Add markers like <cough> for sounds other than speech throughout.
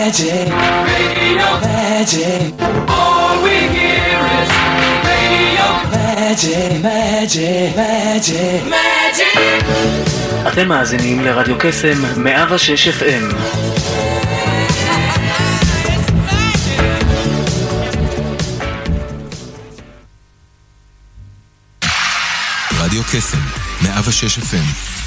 magic, radio, magic. All we hear is radio, magic, magic, magic, magic. אתם מאזינים לרדיו קסם 106 FM. רדיו קסם, 106 FM,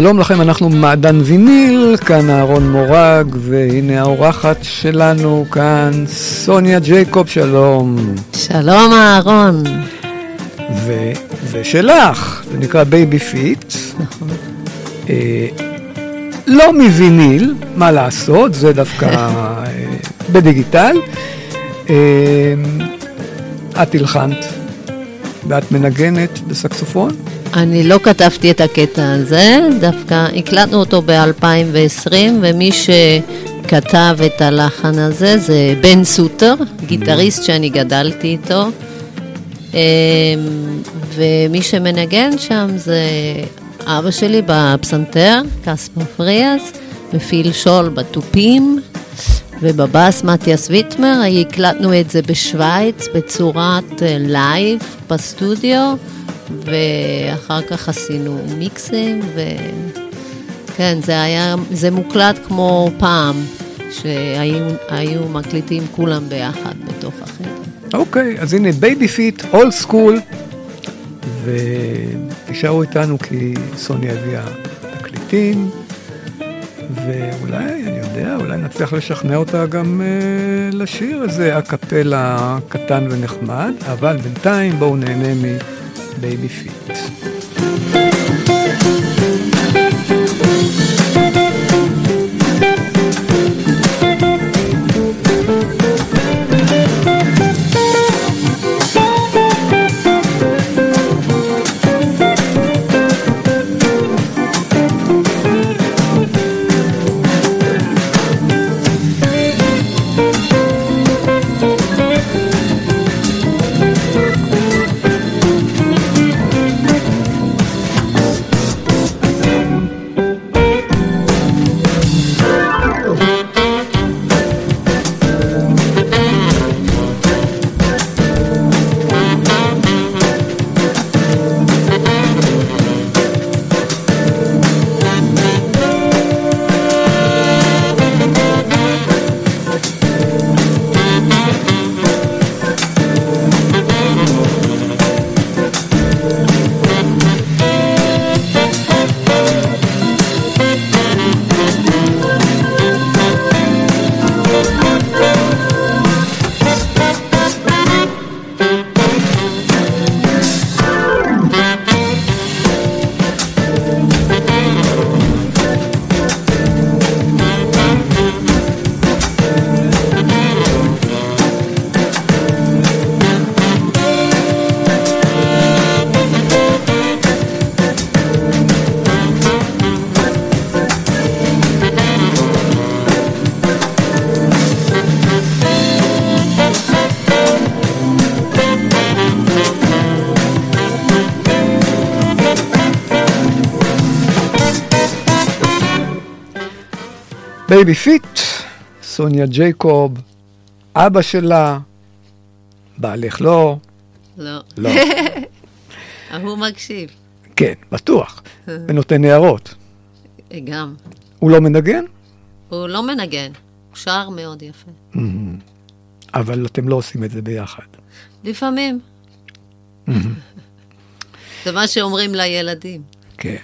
שלום לכם, אנחנו מעדן ויניל, כאן אהרון מורג, והנה האורחת שלנו כאן, סוניה ג'ייקוב, שלום. שלום אהרון. וזה שלך, זה נקרא בייבי פיט. נכון. אה, לא מוויניל, מה לעשות, זה דווקא אה, בדיגיטל. אה, את הלחנת ואת מנגנת בסקסופון. אני לא כתבתי את הקטע הזה, דווקא הקלטנו אותו ב-2020, ומי שכתב את הלחן הזה זה בן סוטר, גיטריסט שאני גדלתי איתו. אמ, ומי שמנגן שם זה אבא שלי בפסנתר, קספר פריאס, ופיל שול בתופים, ובבאס מתיאס ויטמר, הקלטנו את זה בשוויץ בצורת live בסטודיו. ואחר כך עשינו מיקסים, כן, זה היה, זה מוקלט כמו פעם, שהיו היו מקליטים כולם ביחד בתוך החדר. אוקיי, אז הנה בייבי פיט, old school, ותישארו איתנו כי סוניה הביאה תקליטים, ואולי, אני יודע, אולי נצליח לשכנע אותה גם אה, לשיר איזה אקפלה קטן ונחמד, אבל בינתיים בואו נהנה מבייבי פיט. בייבי פיט, סוניה ג'ייקוב, אבא שלה, בעלך לא, לא. לא, <laughs> הוא מקשיב, כן, בטוח, ונותן הערות. גם. הוא לא מנגן, הוא לא מנגן, הוא שר מאוד יפה. אבל אתם לא עושים את זה ביחד. לפעמים. <laughs> זה מה שאומרים לילדים. כן.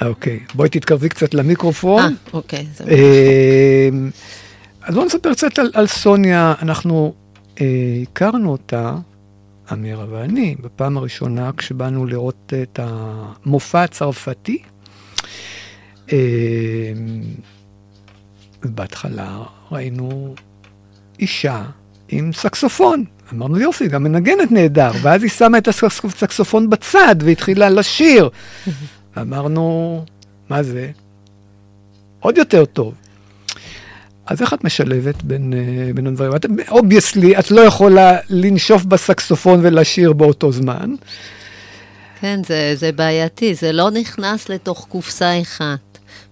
אוקיי, בואי תתקרבי קצת למיקרופון. אה, אוקיי. זה- אה, אז בואו נספר קצת על, על סוניה. אנחנו אה, הכרנו אותה, אמירה ואני, בפעם הראשונה כשבאנו לראות את המופע הצרפתי. אה, בהתחלה ראינו אישה עם סקסופון. אמרנו יופי, גם מנגנת נהדר. ואז היא שמה את הסקסופון בצד והתחילה לשיר. <laughs> אמרנו, מה זה? עוד יותר טוב. אז איך את משלבת בין, אה, בין הדברים? את, obviously, את לא יכולה לנשוף בסקסופון ולשיר באותו זמן. כן, זה, זה בעייתי, זה לא נכנס לתוך קופסה אחת.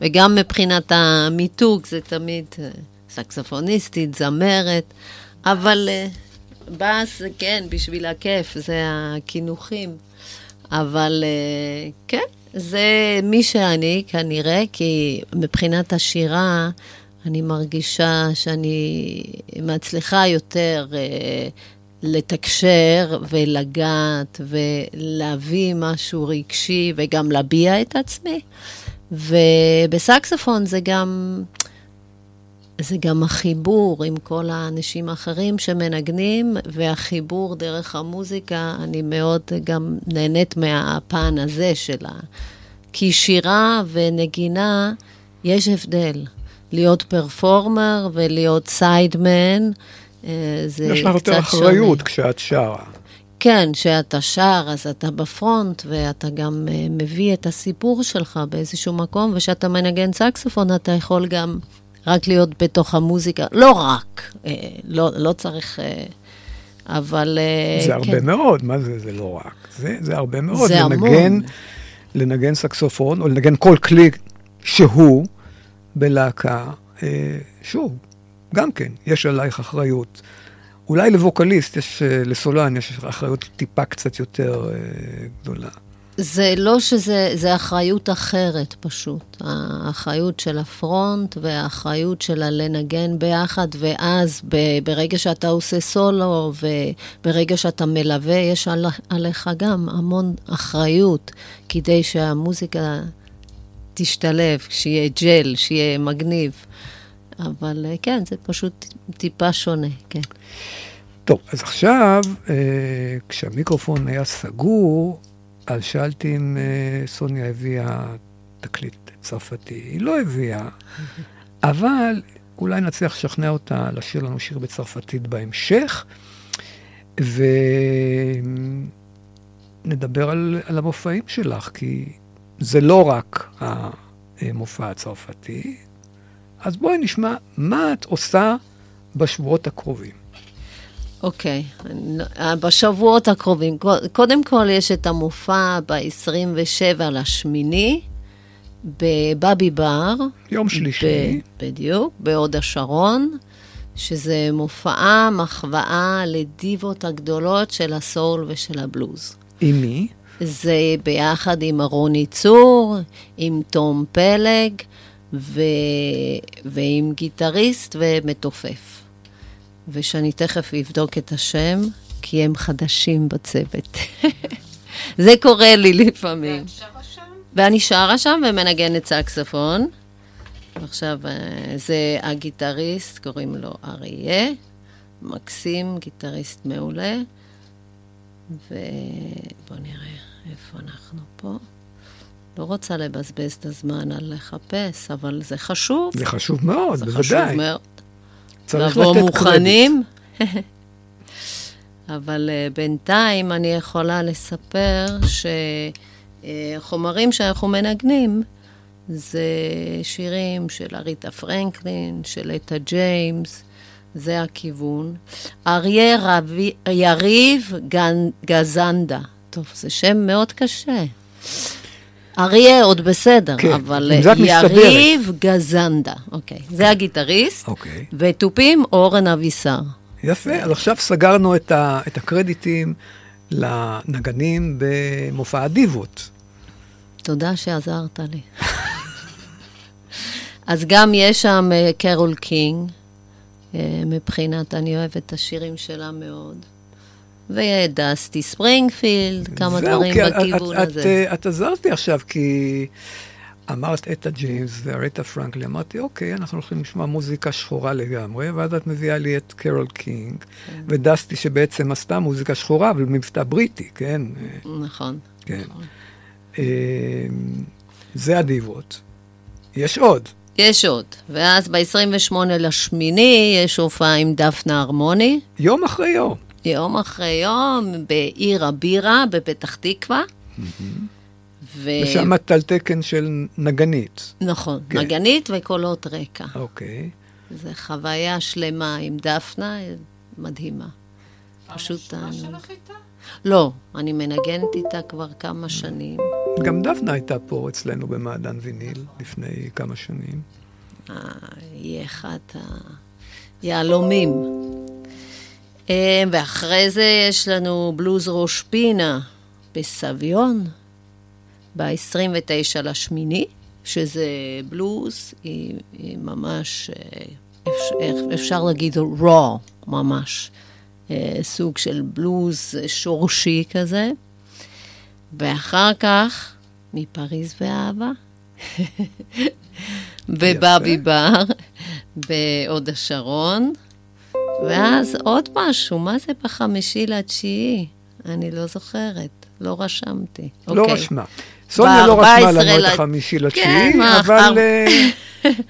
וגם מבחינת המיתוג, זה תמיד אה, סקסופוניסטית, זמרת, אבל אה, בס, כן, בשביל הכיף, זה הקינוחים. אבל כן, זה מי שאני כנראה, כי מבחינת השירה, אני מרגישה שאני מצליחה יותר אה, לתקשר ולגעת ולהביא משהו רגשי וגם להביע את עצמי. ובסקסופון זה גם, זה גם החיבור עם כל האנשים האחרים שמנגנים, והחיבור דרך המוזיקה, אני מאוד גם נהנית מהפן הזה שלה. כי שירה ונגינה, יש הבדל. להיות פרפורמר ולהיות סיידמן, אה, זה יש לך יותר קצת אחריות שונה. כשאת שרה. כן, כשאתה שר, אז אתה בפרונט, ואתה גם אה, מביא את הסיפור שלך באיזשהו מקום, וכשאתה מנגן סקסופון, אתה יכול גם רק להיות בתוך המוזיקה. לא רק, אה, לא, לא צריך... אה, אבל... אה, זה הרבה כן. מאוד, מה זה, זה לא רק. זה, זה הרבה מאוד. זה המון. לנגן, לנגן סקסופון, או לנגן כל כלי שהוא בלהקה, אה, שוב, גם כן, יש עלייך אחריות. אולי לווקליסט, יש, לסולן, יש אחריות טיפה קצת יותר אה, גדולה. זה לא שזה, זה אחריות אחרת פשוט. האחריות של הפרונט והאחריות של הלנגן ביחד, ואז ב, ברגע שאתה עושה סולו וברגע שאתה מלווה, יש על, עליך גם המון אחריות כדי שהמוזיקה תשתלב, שיהיה ג'ל, שיהיה מגניב. אבל אה, כן, זה פשוט טיפה שונה, כן. טוב, אז עכשיו, אה, כשהמיקרופון היה סגור, אז שאלתי אם אה, סוניה הביאה תקליט צרפתי. היא לא הביאה, <laughs> אבל אולי נצליח לשכנע אותה לשיר לנו שיר בצרפתית בהמשך, ונדבר על, על המופעים שלך, כי זה לא רק המופע הצרפתי. אז בואי נשמע מה את עושה בשבועות הקרובים. אוקיי, okay. בשבועות הקרובים, קודם כל יש את המופע ב-27 לשמיני, בבאבי בר. יום שלישי. ב- בדיוק, בהוד השרון, שזה מופעה, מחווה לדיבות הגדולות של הסול ושל הבלוז. עם מי? זה ביחד עם רוני צור, עם תום פלג ו... ועם גיטריסט ומתופף. ושאני תכף אבדוק את השם, כי הם חדשים בצוות. <laughs> זה קורה לי לפעמים. ואני שרה שם ומנגנת סקספון. עכשיו, אה, זה הגיטריסט, קוראים לו אריה, מקסים, גיטריסט מעולה. ובואו נראה איפה אנחנו פה. לא רוצה לבזבז את הזמן על לחפש, אבל זה חשוב. זה חשוב מאוד, זה בוודאי. חשוב מאוד. צריך לבוא מוכנים. <laughs> אבל uh, בינתיים אני יכולה לספר שחומרים שאנחנו מנגנים זה שירים של אריתה פרנקלין, של אטה ג'יימס, זה הכיוון. אריה רבי, יריב גן, גזנדה. טוב, זה שם מאוד קשה. אריה עוד בסדר, כן, אבל מסתדרת. יריב גזנדה. אוקיי, זה הגיטריסט. אוקיי. ותופים אורן אבישר. יפה, אז עכשיו סגרנו את, ה, את הקרדיטים לנגנים במופע הדיבות. תודה שעזרת לי. <laughs> אז גם יש שם אה, קרול קינג, אה, מבחינת, אני אוהבת את השירים שלה מאוד. ודסטי ספרינגפילד, כמה זהו, דברים את- בכיוון את, הזה. את, אה, את עזרת לי עכשיו, כי אמרת אטה ג'יימס ואריתה פרנקלין, אמרתי, אוקיי, אנחנו הולכים לשמוע מוזיקה שחורה לגמרי, ואז את מביאה לי את קרול קינג, כן. ודסטי שבעצם עשתה מוזיקה שחורה, אבל מבטא בריטי, כן? נכון. כן. אה, זה הדיבות. יש עוד. יש עוד. ואז ב-28 לשמיני יש הופעה עם דפנה הרמוני, יום אחרי יום. יום אחרי יום, בעיר הבירה בפתח תקווה. ו... ושם את על תקן של נגנית. נכון, כן. נגנית וקולות רקע. אוקיי. זו חוויה שלמה עם דפנה, מדהימה. פשוט תענוג. לא, אני מנגנת איתה כבר כמה שנים. גם דפנה הייתה פה אצלנו במעדן ויניל לפני כמה שנים. אה, היא אחת היהלומים. אה, ואחרי זה יש לנו בלוז ראש פינה בסביון, ב-29 לשמיני, שזה בלוז, היא, היא ממש, אה, אפשר, אפשר להגיד raw, ממש. אה, סוג של בלוז שורשי כזה. ואחר כך, מפריז ואהבה, <laughs> בבאבי בר, בהוד השרון, ואז עוד משהו, מה זה בחמישי לתשיעי? אני לא זוכרת, לא רשמתי. לא אוקיי. רשמה. סוניה לא רשמה 14 לנו את החמישי כן, לתשיעי, מה, אבל אה,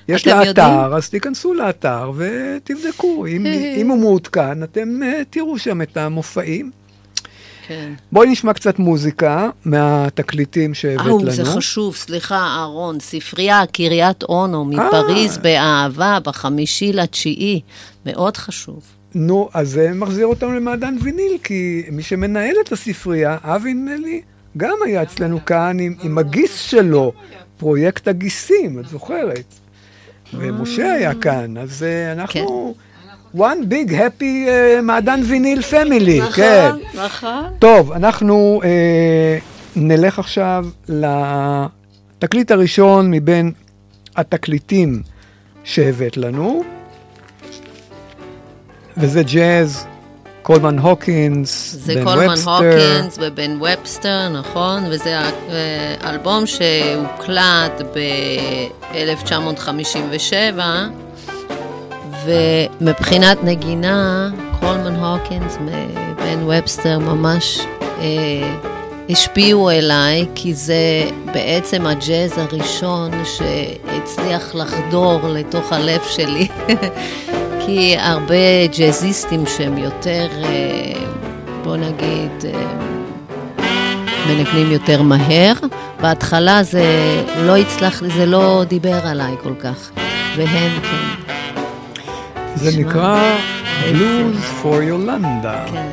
יש <laughs> לה? אתר, אז תיכנסו לאתר ותבדקו. אם- אם הוא מעודכן, אתם אה, תראו שם את המופעים. כן. בואי נשמע קצת מוזיקה מהתקליטים שהבאת אהו, לנו. זה חשוב, סליחה, אהרון, ספרייה קריית אונו מפריז אה. באהבה בחמישי לתשיעי, מאוד חשוב. נו, אז זה מחזיר אותנו למעדן ויניל, כי מי שמנהל את הספרייה, אבי נדמה לי, גם היה אצלנו כאן עם, עם הגיס שלו, פרויקט הגיסים, את זוכרת? ומשה היה כאן, אז אה, אנחנו... one big happy uh, מעדן ויניל family, כן. נכון. טוב, אנחנו אה, נלך עכשיו לתקליט הראשון מבין התקליטים שהבאת לנו, וזה ג'אז, קולמן הוקינס, זה בן קולמן ובסטר. הוקינס ובן ובסטר, נכון? וזה אה, אלבום שהוקלט ב-1957, ומבחינת נגינה, קולמן הוקינס ובן ובסטר ממש אה, השפיעו אליי, כי זה בעצם הג'אז הראשון שהצליח לחדור לתוך הלב שלי. <laughs> כי הרבה ג'אזיסטים שהם יותר, אה, בוא נגיד, אה, מנגנים יותר מהר. בהתחלה זה לא הצלח, זה לא דיבר עליי כל כך, והם כן. זה תשמע, נקרא איזה- Blues for Yolanda. כן.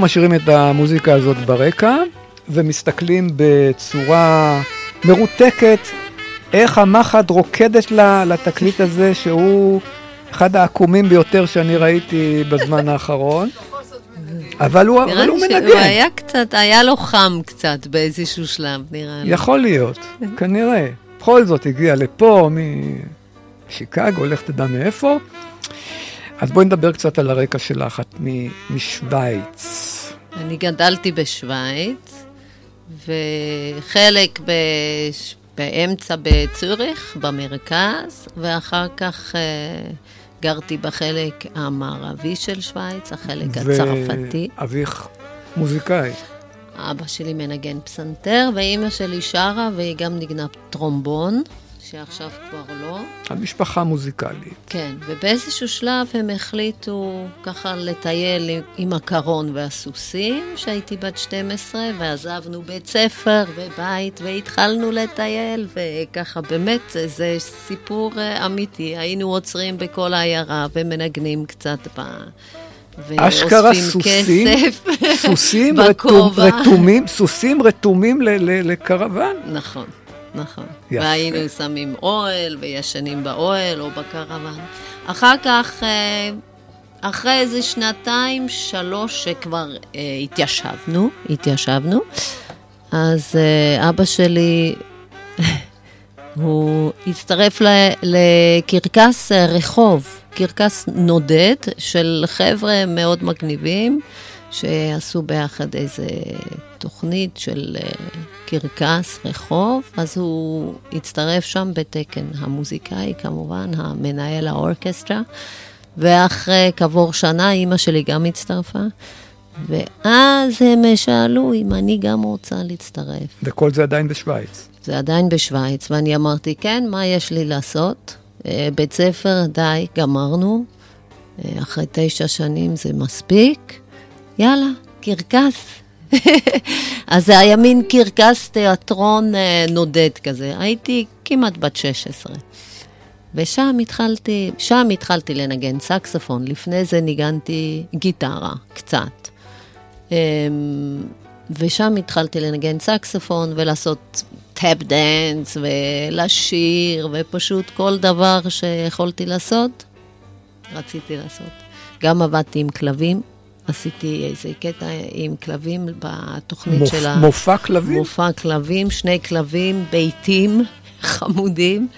אנחנו משאירים את המוזיקה הזאת ברקע, ומסתכלים בצורה מרותקת איך המחט רוקדת לה לתקליט הזה, שהוא אחד העקומים ביותר שאני ראיתי בזמן <laughs> האחרון. אבל הוא, נראה אבל הוא לי שהוא מנגן. היה קצת, היה לו חם קצת באיזשהו שלב, נראה לי. יכול להיות, <laughs> כנראה. בכל זאת הגיע לפה, משיקגו, לך תדע מאיפה. אז בואי נדבר קצת על הרקע שלך, את משוויץ. אני גדלתי בשוויץ, וחלק בש... באמצע בצוריך, במרכז, ואחר כך אה, גרתי בחלק המערבי של שוויץ, החלק הצרפתי. ואביך מוזיקאי. אבא שלי מנגן פסנתר, ואימא שלי שרה, והיא גם נגנה טרומבון, שעכשיו כבר לא. המשפחה מוזיקלית. כן, ובאיזשהו שלב הם החליטו ככה לטייל עם- הקרון והסוסים, שהייתי בת 12, ועזבנו בית ספר ובית, והתחלנו לטייל, וככה באמת זה- סיפור אה, אמיתי. היינו עוצרים בכל העיירה ומנגנים קצת ב... אשכרה סוסים, סוסים <laughs> רתום. רתומים, סוסים רתומים לקרוון. נכון, נכון. יפה. והיינו שמים אוהל וישנים באוהל או בקרוון. אחר כך, אה, אחרי איזה שנתיים, שלוש, שכבר אה, התיישבנו, התיישבנו, אז אה, אבא שלי, <laughs> הוא הצטרף ל- לקרקס אה, רחוב, קרקס נודד של חבר'ה מאוד מגניבים, שעשו ביחד איזה תוכנית של אה, קרקס רחוב, אז הוא הצטרף שם בתקן המוזיקאי, כמובן, המנהל האורקסטרה, ואחרי כעבור שנה אימא שלי גם הצטרפה. ואז הם שאלו אם אני גם רוצה להצטרף. וכל זה עדיין בשוויץ. זה עדיין בשוויץ, ואני אמרתי, כן, מה יש לי לעשות? אה, בית ספר, די, גמרנו. אה, אחרי תשע שנים זה מספיק. יאללה, קרקס. <laughs> אז זה היה מין קרקס תיאטרון אה, נודד כזה. הייתי כמעט בת 16. ושם התחלתי, שם התחלתי לנגן סקסופון. לפני זה ניגנתי גיטרה, קצת. אמ, ושם התחלתי לנגן סקסופון ולעשות tap dance ולשיר ופשוט כל דבר שיכולתי לעשות, רציתי לעשות. גם עבדתי עם כלבים, עשיתי איזה קטע עם כלבים בתוכנית מופ, של ה... מופע כלבים? מופע כלבים, שני כלבים ביתים <laughs> חמודים,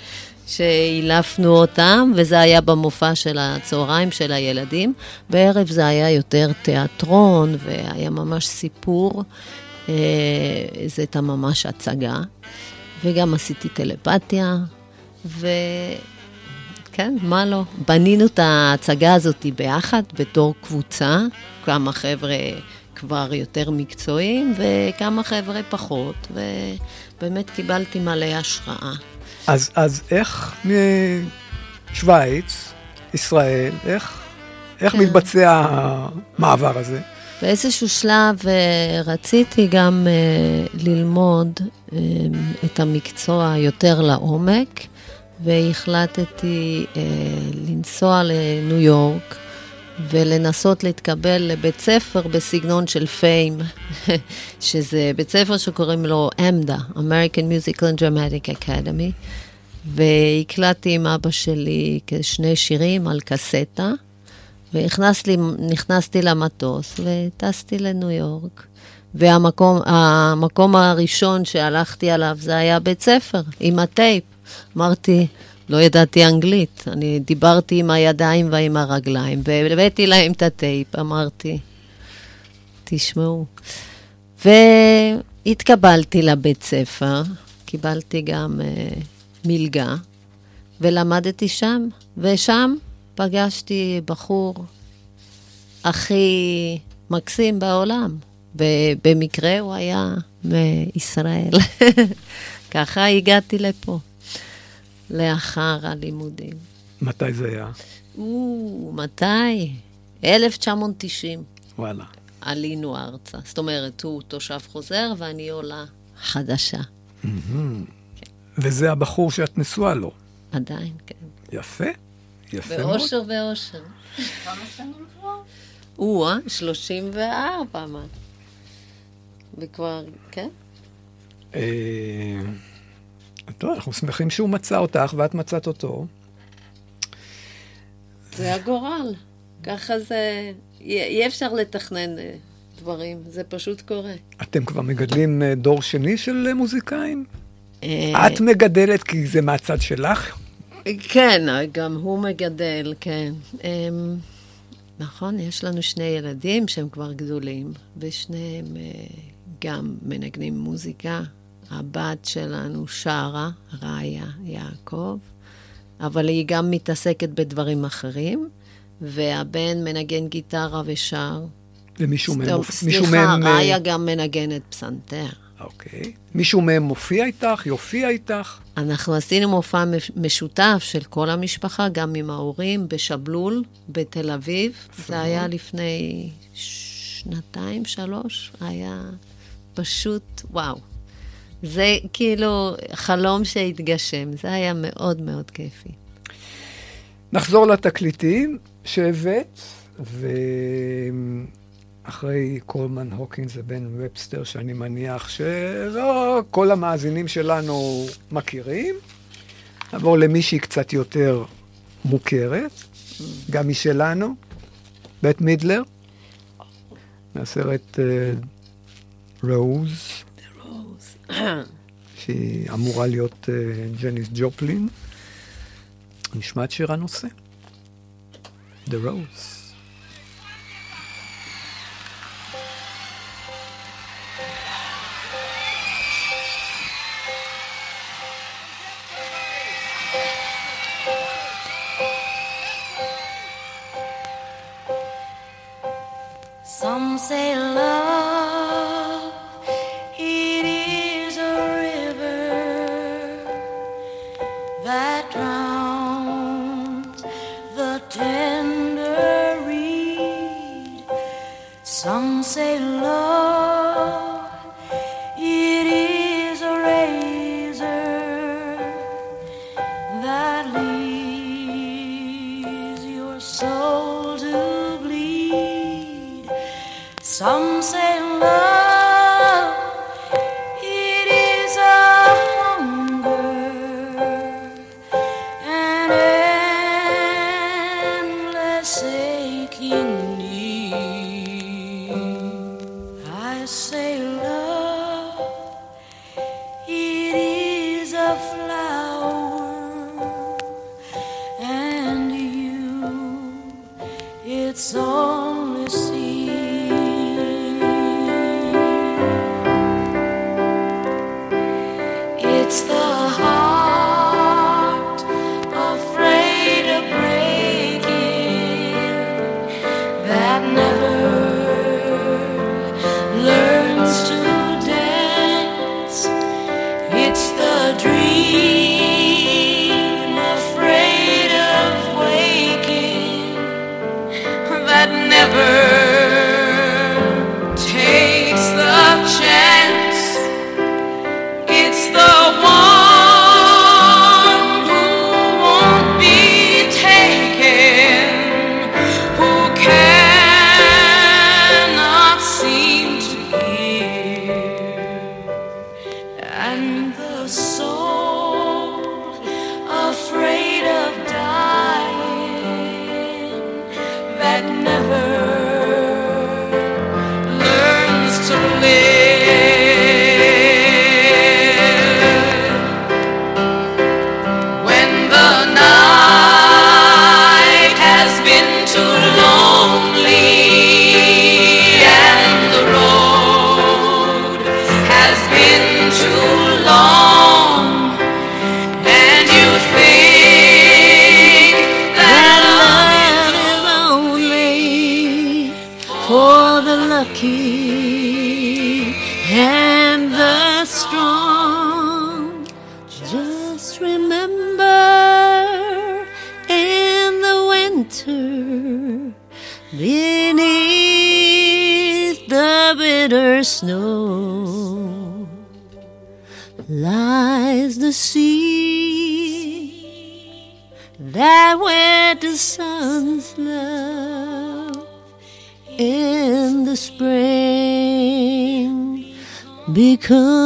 שאילפנו אותם, וזה היה במופע של הצהריים של הילדים. בערב זה היה יותר תיאטרון, והיה ממש סיפור. אה, זה הייתה ממש הצגה. וגם עשיתי טלפתיה, וכן, מה לא? בנינו את ההצגה הזאת ביחד, בתור קבוצה, כמה חבר'ה כבר יותר מקצועיים, וכמה חבר'ה פחות, ובאמת קיבלתי מלא השראה. אז, אז איך משוויץ, ישראל, איך, איך כן. מתבצע המעבר הזה? באיזשהו שלב אה, רציתי גם אה, ללמוד אה, את המקצוע יותר לעומק, והחלטתי לנסוע לניו יורק ולנסות להתקבל לבית ספר בסגנון של פיים, <laughs> שזה בית ספר שקוראים לו אמדה, American Musical and Dramatic Academy, והקלטתי עם אבא שלי כשני שירים על קסטה. ונכנסתי למטוס וטסתי לניו יורק. והמקום הראשון שהלכתי עליו זה היה בית ספר, עם הטייפ. אמרתי, לא ידעתי אנגלית, אני דיברתי עם הידיים ועם הרגליים, והבאתי להם את הטייפ, אמרתי, תשמעו. והתקבלתי לבית ספר, קיבלתי גם uh, מלגה, ולמדתי שם, ושם פגשתי בחור הכי מקסים בעולם, ובמקרה הוא היה מישראל. <laughs> ככה הגעתי לפה, לאחר הלימודים. מתי זה היה? או, מתי? 1990 וואלה. עלינו ארצה. זאת אומרת, הוא תושב חוזר ואני עולה חדשה. וזה הבחור שאת נשואה לו. עדיין, כן. יפה, יפה מאוד. באושר ואושר. כמה שנים כבר? או-אה, 34, מה? וכבר, כן? טוב, אנחנו שמחים שהוא מצא אותך ואת מצאת אותו. זה הגורל. ככה זה... אי אפשר לתכנן אה, דברים, זה פשוט קורה. אתם כבר מגדלים אה, דור שני של אה, מוזיקאים? את מגדלת כי זה מהצד שלך? כן, גם הוא מגדל, כן. אמ, נכון, יש לנו שני ילדים שהם כבר גדולים, ושניהם גם מנגנים מוזיקה. הבת שלנו שרה, ראיה יעקב, אבל היא גם מתעסקת בדברים אחרים, והבן מנגן גיטרה ושר. ומישהו מהם... סליחה, אה, ראיה גם מנגנת פסנתר. אוקיי. מישהו מהם מופיע איתך? יופיע איתך? אנחנו עשינו מופע מש- משותף של כל המשפחה, גם עם ההורים, בשבלול, בתל אביב. זה היה לפני שנתיים, שלוש, היה פשוט, וואו. זה כאילו חלום שהתגשם, זה היה מאוד מאוד כיפי. נחזור לתקליטים שהבאת, ואחרי קולמן הוקינס ובן ובסטר, שאני מניח שלא כל המאזינים שלנו מכירים, נעבור למישהי קצת יותר מוכרת, גם משלנו, בית מידלר, מהסרט רוז, שהיא אמורה להיות אה, ג'ניס ג'ופלין. נשמע את שיר הנושא. The Rose.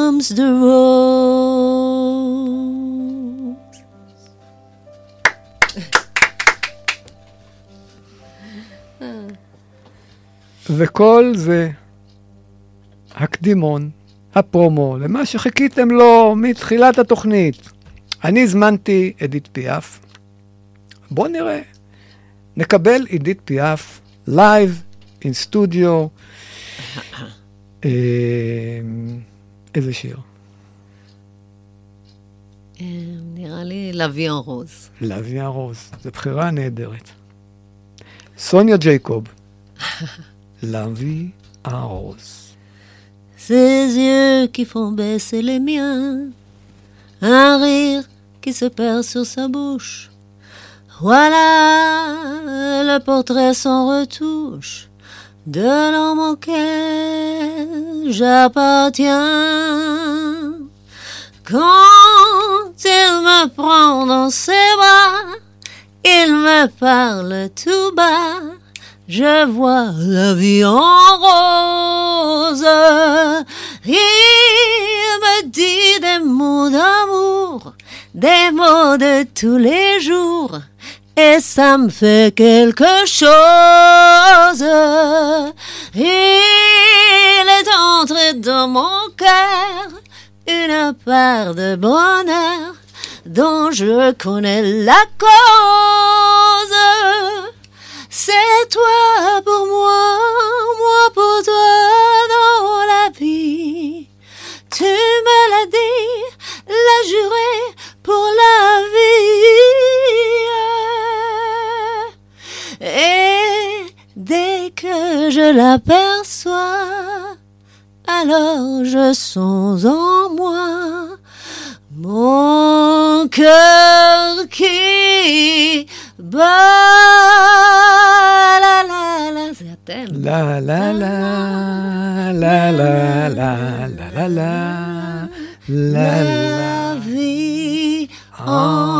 Becomes the rose. וכל זה הקדימון, הפרומו, למה שחיכיתם לו מתחילת התוכנית. אני הזמנתי אדית פיאף. בואו נראה. נקבל אדית פיאף live, אין סטודיו. אה, איזה שיר? אה, נראה לי לוויין רוז. לוויה רוז, זו בחירה נהדרת. סוניה ג'ייקוב, <laughs> לוי הרוז. Ces yeux qui font baisser les miens, un rire qui se perd sur sa bouche. Voilà le portrait sans retouche de l'homme auquel j'appartiens. Quand il me prend dans ses bras, il me parle tout bas. Je vois la vie en rose. Il me dit des mots d'amour, des mots de tous les jours. Et ça me fait quelque chose. Il est entré dans mon cœur une part de bonheur dont je connais la cause. C'est toi pour moi, moi pour toi dans la vie. Tu me l'as dit, l'as juré je l'aperçois, alors je sens en moi mon mon cœur qui bat. La la la, זה אתם. לה לה לה, לה לה לה, לה לה לה, לה לה. La vie en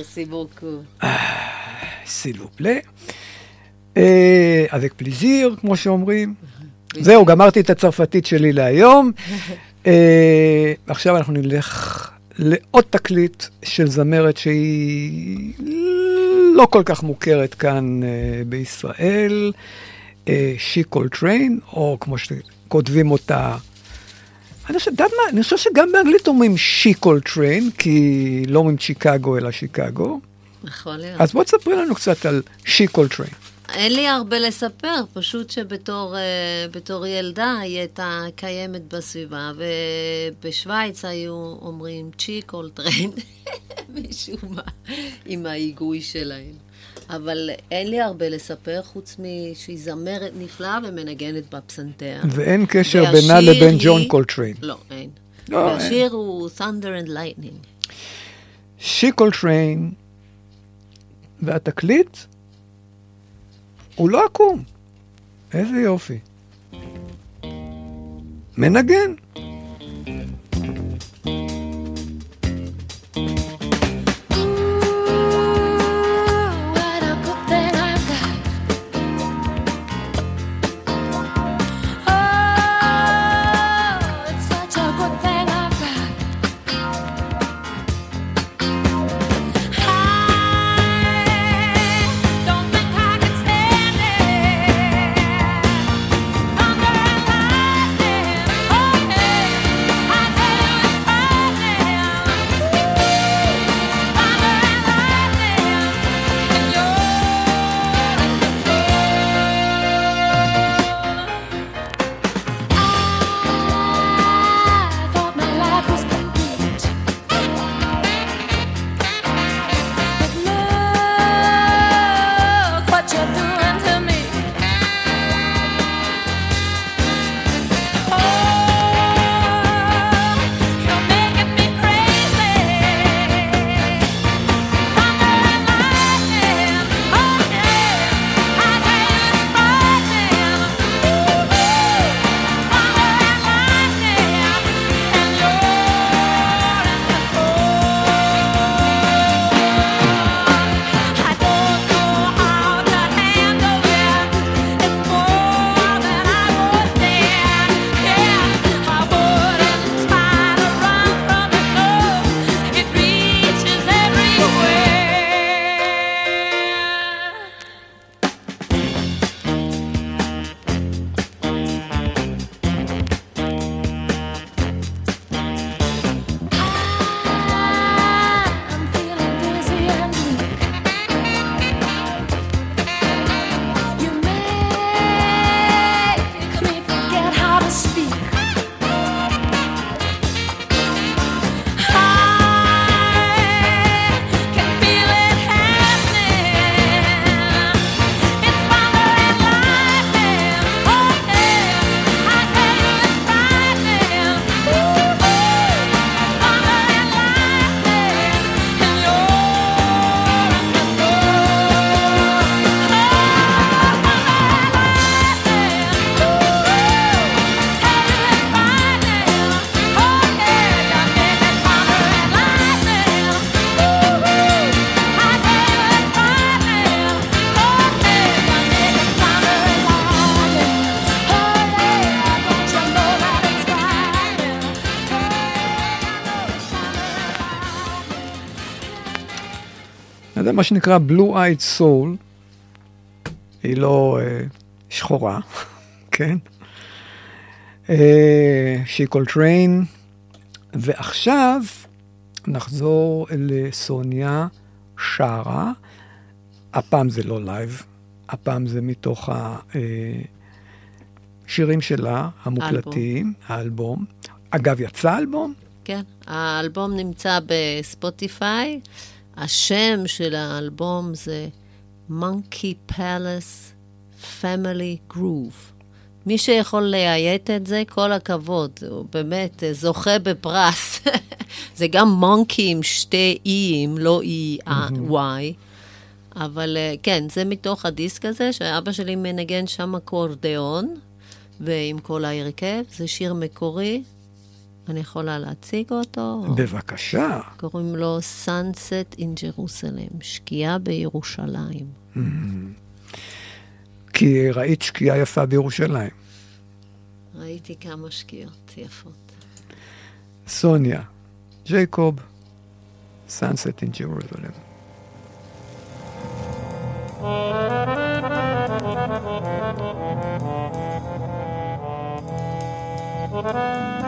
merci beaucoup. סילופלה. avec פליזיר, כמו שאומרים. זהו, גמרתי את הצרפתית שלי להיום. <laughs> אה, עכשיו אנחנו נלך לעוד תקליט של זמרת שהיא לא כל כך מוכרת כאן אה, בישראל, אה, שי קולטריין, או כמו שכותבים אותה, אני חושב, יודעת מה? אני חושב שגם באנגלית אומרים שי קולטריין, כי לא אומרים צ'יקגו אלא שיקגו. יכול להיות. אז בואי תספרי לנו קצת על שי קולטריין. אין לי הרבה לספר, פשוט שבתור אה, בתור ילדה היא הייתה קיימת בסביבה, ובשוויץ היו אומרים צ'י קולטריין, משום מה, עם ההיגוי שלהם. אבל אין לי הרבה לספר, חוץ משהיא זמרת נפלאה ומנגנת בפסנתר. ואין קשר בינה לבין היא- ג'ון קולטריין. לא, אין. לא, והשיר הוא Thunder and Lightning. שי קולטריין, והתקליט הוא לא עקום. איזה יופי. מנגן. מה שנקרא Blue Eyed Soul. היא לא אה, שחורה, <laughs> כן? אה, שי קולטריין. ועכשיו נחזור לסוניה שרה. הפעם זה לא live, הפעם זה מתוך השירים שלה, המוקלטים, האלבום. אגב, יצא אלבום? כן, האלבום נמצא בספוטיפיי. השם של האלבום זה Monkey Palace Family Groove. מי שיכול לאיית את זה, כל הכבוד. הוא באמת אה, זוכה בפרס. <laughs> זה גם מונקי עם שתי איים, לא אי וואי. אבל אה, כן, זה מתוך הדיסק הזה, שאבא שלי מנגן שם אקורדיאון, ועם כל ההרכב. זה שיר מקורי, אני יכולה להציג אותו. בבקשה. קוראים לו Sunset in Jerusalem, שקיעה בירושלים. כי ראית שקיעה יפה בירושלים. ראיתי כמה שקיעות יפות. סוניה, ג'ייקוב, Sunset in Jerusalem. הרוח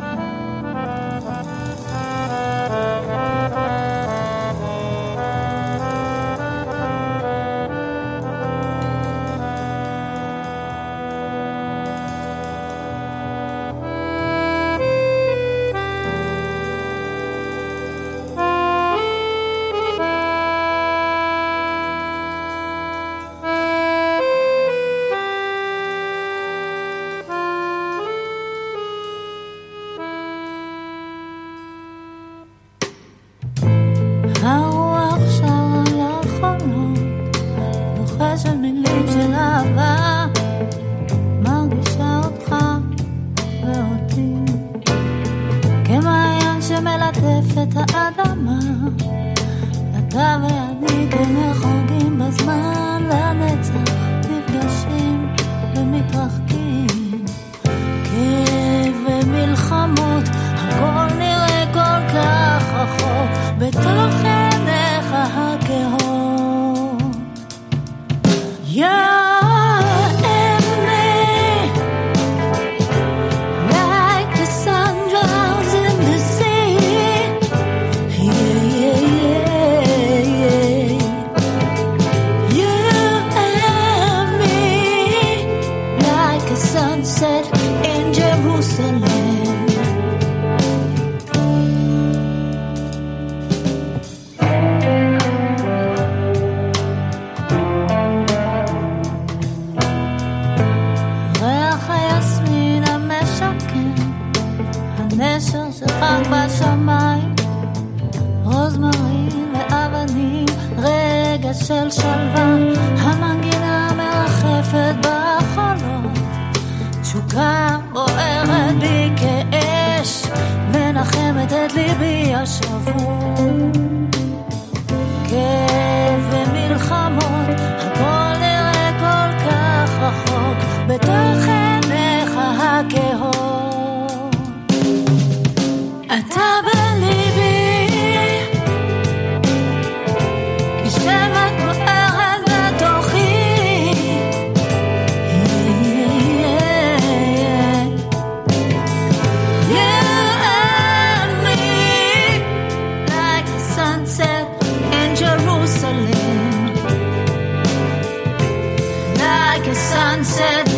sunset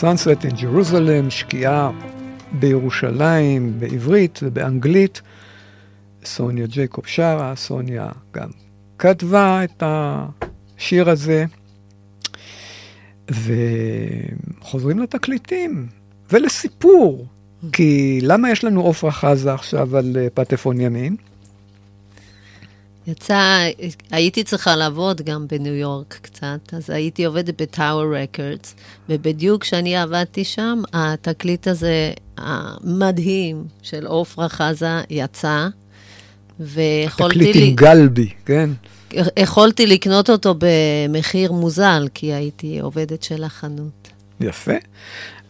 Sunset in Jerusalem, שקיעה בירושלים, בעברית ובאנגלית. סוניה ג'ייקוב שרה, סוניה גם כתבה את השיר הזה. וחוזרים לתקליטים ולסיפור. כי למה יש לנו עפרה חזה עכשיו על אה, פטפון ימין? יצא, הייתי צריכה לעבוד גם בניו יורק קצת, אז הייתי עובדת בטאוור רקורדס, ובדיוק כשאני עבדתי שם, התקליט הזה המדהים של עופרה חזה יצא, ויכולתי תקליט לי, עם גלבי, כן? יכולתי לקנות אותו במחיר מוזל, כי הייתי עובדת של החנות. יפה.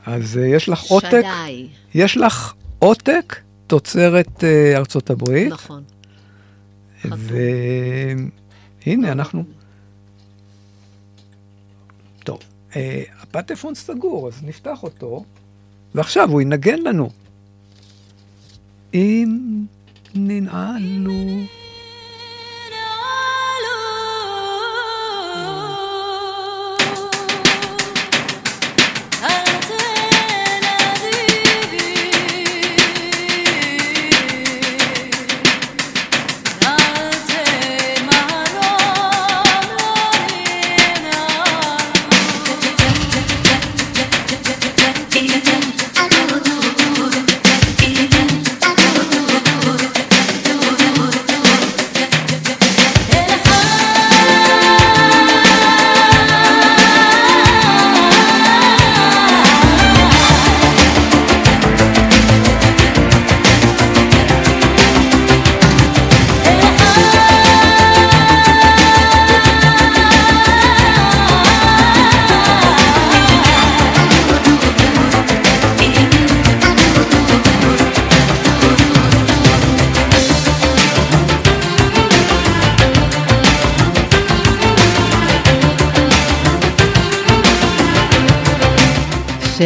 אז אה, יש לך עותק, שדי. יש לך עותק תוצרת אה, ארצות הברית, נכון. והנה אנחנו... טוב, אה, הפטפון סגור, אז נפתח אותו, ועכשיו הוא ינגן לנו. אם ננעלנו...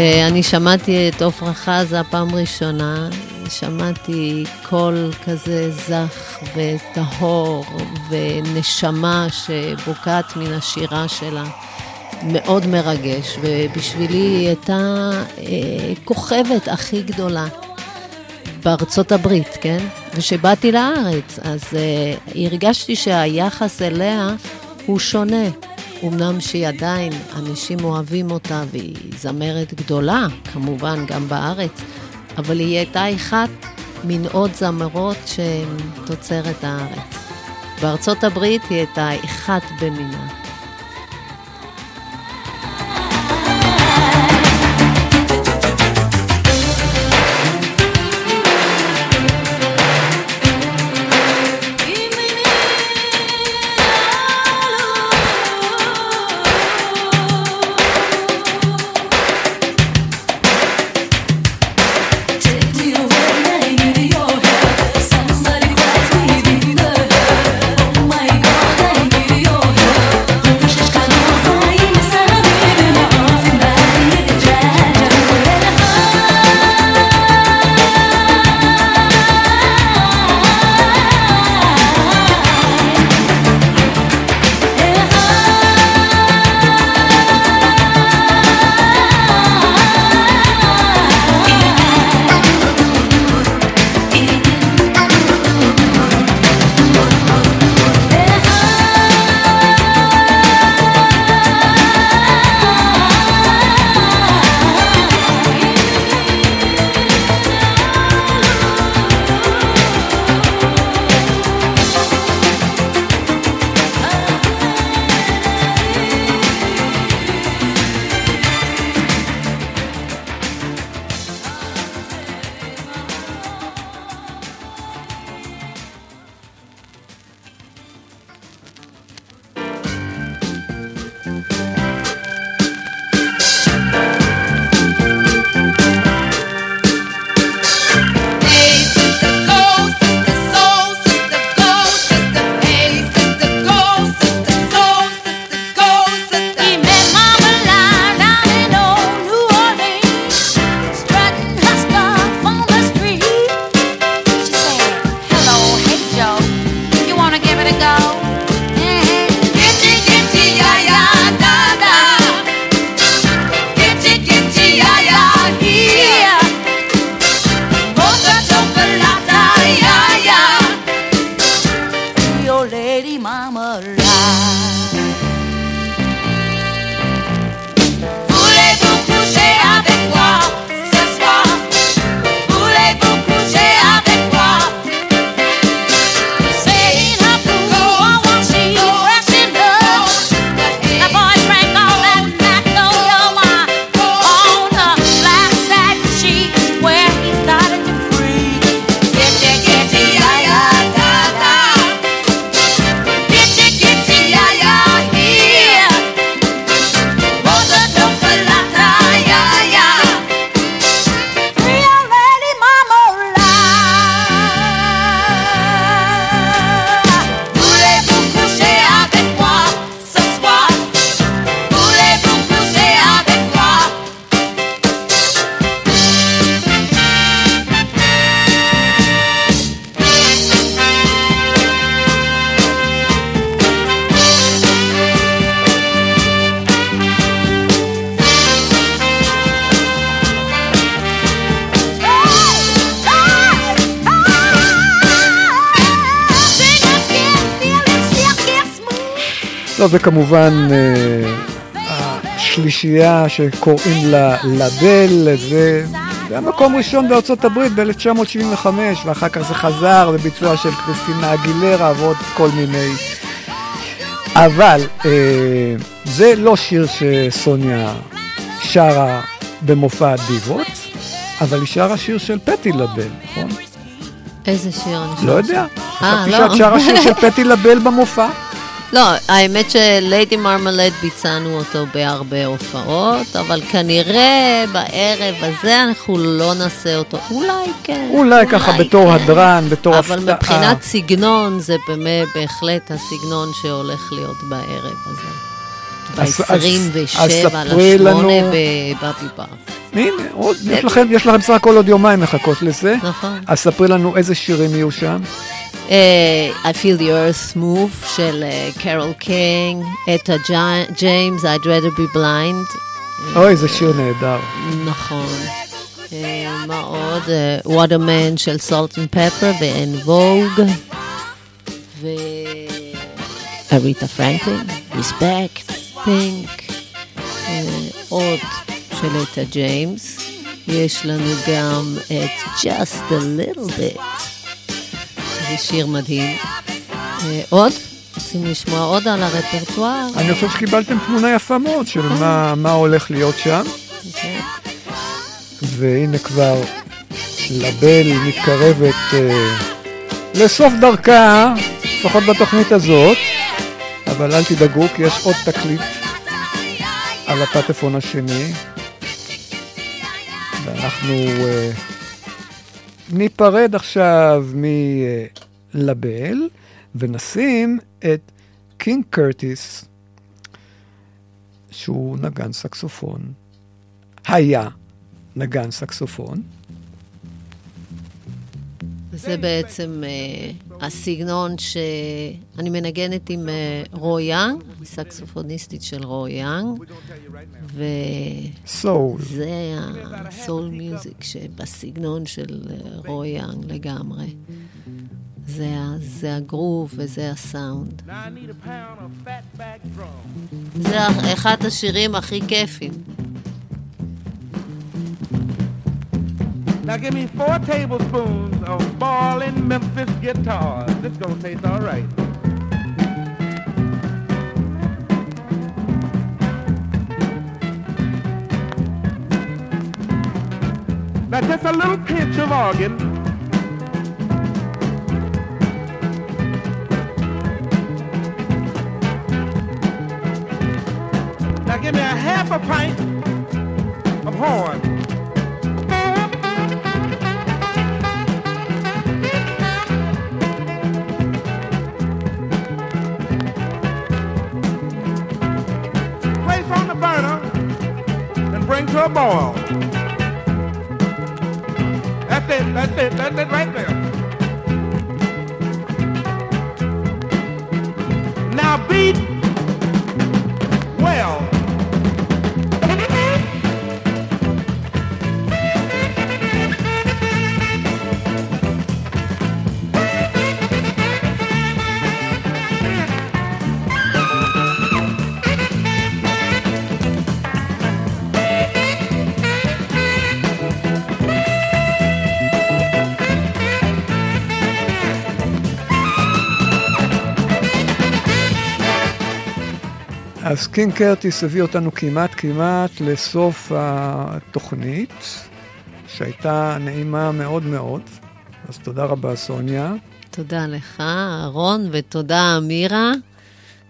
כשאני שמעתי את עפרה חזה פעם ראשונה, שמעתי קול כזה זך וטהור ונשמה שבוקעת מן השירה שלה. מאוד מרגש, ובשבילי היא הייתה אה, כוכבת הכי גדולה בארצות הברית, כן? וכשבאתי לארץ, אז אה, הרגשתי שהיחס אליה הוא שונה. אמנם שהיא עדיין, אנשים אוהבים אותה והיא זמרת גדולה, כמובן, גם בארץ, אבל היא הייתה אחת מן עוד זמרות שהן תוצרת הארץ. בארצות הברית היא הייתה אחת במינה. mama. זה כמובן אה, השלישייה שקוראים לה לבל, זה, היה מקום ראשון בארצות הברית ב-1975, ואחר כך זה חזר בביצוע של קריסטינה אגילרה ועוד כל מיני. אבל אה, זה לא שיר שסוניה שרה במופע הדיבות, אבל היא שרה שיר של פטי לבל, נכון? איזה שיר אני לא? יודע. אה, חשבתי לא. שאת שרה שיר של <laughs> פטי לבל במופע. לא, האמת שליידי מרמלד ביצענו אותו בהרבה הופעות, אבל כנראה בערב הזה אנחנו לא נעשה אותו. אולי כן. אולי ככה בתור כן. הדרן, בתור הפתעה. אבל מבחינת סגנון, זה באמת בהחלט הסגנון שהולך להיות בערב הזה. אז- אז- ב-27 אז על ספרי לנו- השמונה בבאבי בר. הנה, עוד, יש לכם, יש לכם סך הכל עוד יומיים לחכות לזה. נכון. אז ספרי לנו איזה שירים יהיו שם. אה, I feel the earth move של קרול קינג, אטה ג'יימס, I'd rather be blind. אוי, זה שיר נהדר. נכון. אה, מה עוד? אה, What a man של סולט אנד פפר ואן ווג. ו... אריתה פרנקלין, Respect. אה, עוד של אטה ג'יימס. יש לנו גם את Just a little bit. זה שיר מדהים. אה, עוד? רוצים לשמוע עוד על הרפרטואר? אני חושב שקיבלתם תמונה יפה מאוד של מה, מה הולך להיות שם, אוקיי. והנה כבר לבל מתקרבת אה, לסוף דרכה, לפחות בתוכנית הזאת, אבל אל תדאגו כי יש עוד תקליט על הפטפון השני, ואנחנו אה, ניפרד עכשיו מלבל ונשים את קינג קרטיס, שהוא נגן סקסופון, היה נגן סקסופון, זה בעצם אה, הסגנון שאני מנגנת עם אה, רו יאנג, סקסופוניסטית של רו יאנג, וזה סול. הסול מיוזיק שבסגנון של אה, רו יאנג לגמרי. זה, זה הגרוב וזה הסאונד. זה אחד השירים הכי כיפים. Now give me four tablespoons of boiling Memphis guitars. This gonna taste all right. Now just a little pinch of organ. Now give me a half a pint of horn. To a boil. That's it, that's it, that's it right there. אז קינג קרטיס הביא אותנו כמעט כמעט לסוף התוכנית, שהייתה נעימה מאוד מאוד. אז תודה רבה, סוניה. תודה לך, אהרון, ותודה, אמירה.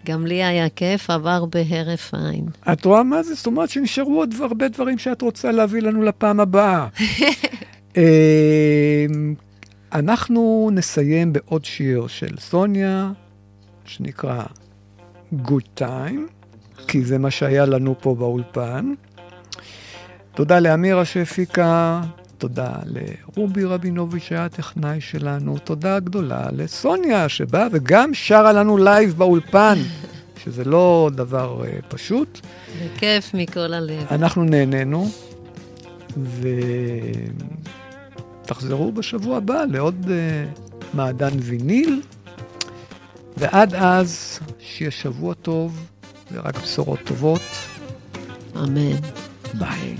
גם לי היה כיף, עבר בהרף עין. את רואה מה זה? זאת אומרת שנשארו עוד הרבה דברים שאת רוצה להביא לנו לפעם הבאה. <laughs> אמ, אנחנו נסיים בעוד שיר של סוניה, שנקרא Good Time, כי זה מה שהיה לנו פה באולפן. תודה לאמירה שהפיקה, תודה לרובי רבינוביץ' שהיה הטכנאי שלנו, תודה גדולה לסוניה שבאה וגם שרה לנו live באולפן, <laughs> שזה לא דבר uh, פשוט. בכיף מכל הלב. אנחנו נהנינו, ותחזרו בשבוע הבא לעוד uh, מעדן ויניל, ועד אז, שיהיה שבוע טוב ורק בשורות טובות. אמן. ביי.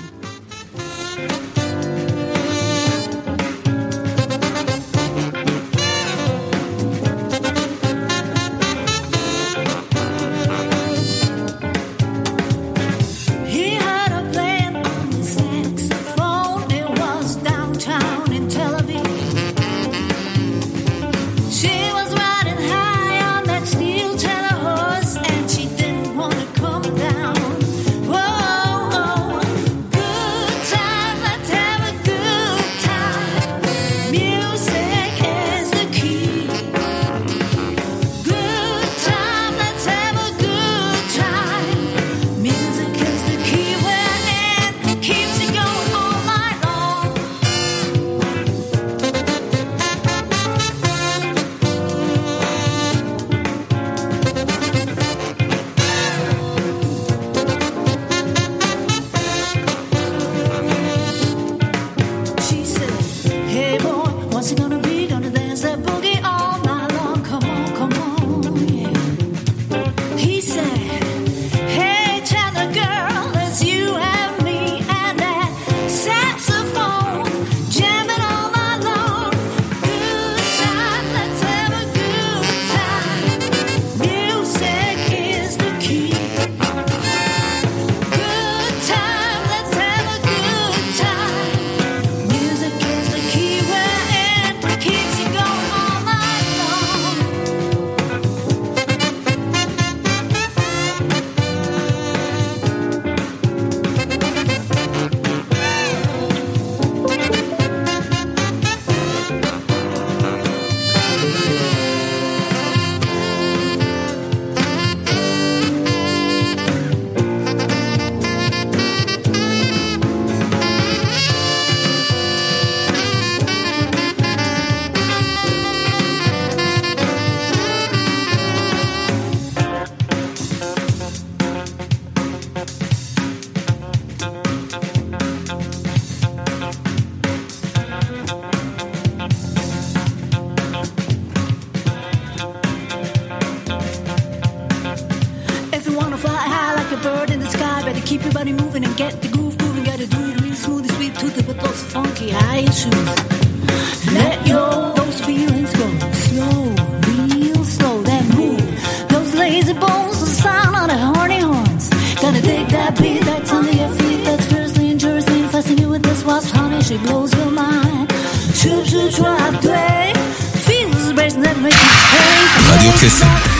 Keep your body moving and get the groove moving. Gotta do it real smooth and sweet toothed with those funky high shoes. Let your those feelings go slow, real slow. That move, those lazy bones, the sound of the horny horns. Gotta dig that beat that's under your feet. That's fiercely and infesting you with this wasp honey. She blows your mind. Shoot, shoot, drop, play. Feels the bass that makes you crazy. Radio Classique.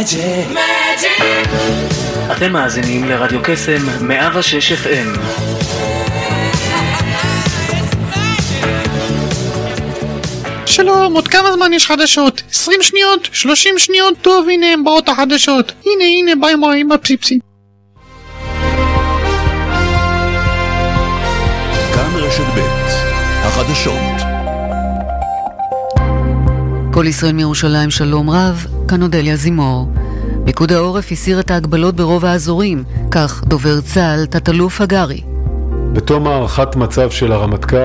Magic, magic, magic. אתם מאזינים לרדיו קסם 106 FM. שלום, עוד כמה זמן יש חדשות? 20 שניות? 30 שניות? טוב, הנה הם באות החדשות. הנה, הנה, ביי ביי, בפסיפסי. כאן רשת ב' החדשות כל ישראל מירושלים, שלום רב. כאן אודליה זימור. פיקוד העורף הסיר את ההגבלות ברוב האזורים, כך דובר צה"ל, תת-אלוף הגרי. בתום הערכת מצב של הרמטכ"ל